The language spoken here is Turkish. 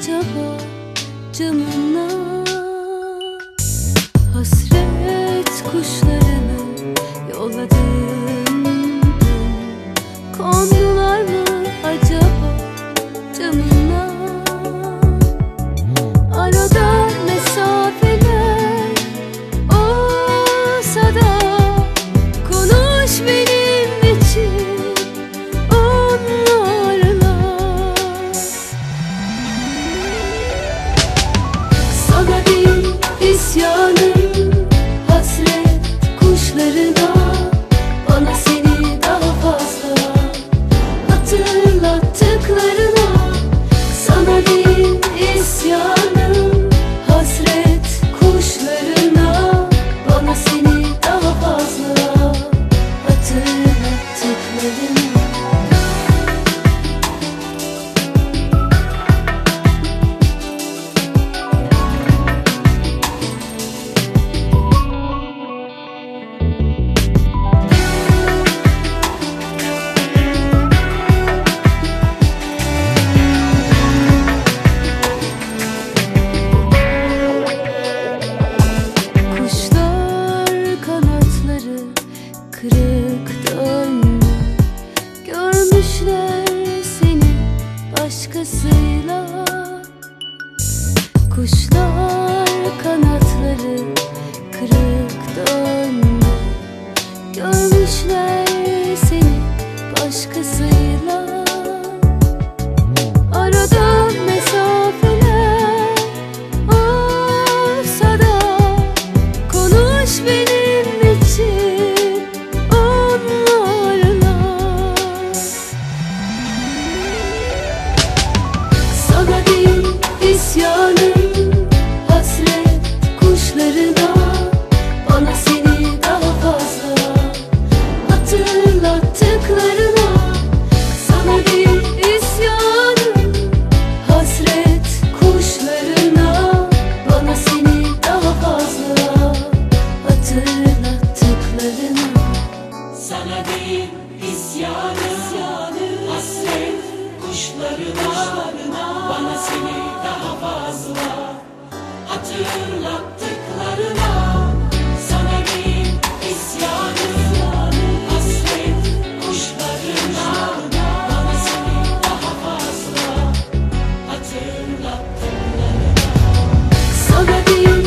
acaba canına. Hasret kuşlarını yolladığında Kondular mı acaba? isyanım başkasıyla. Kuşlar kanatları kırık. Yanlışlarına Bana seni daha fazla Hatırlattıklarına Sana benim isyanım Hasret kuşlarına Bana seni daha fazla Hatırlattıklarına Sana benim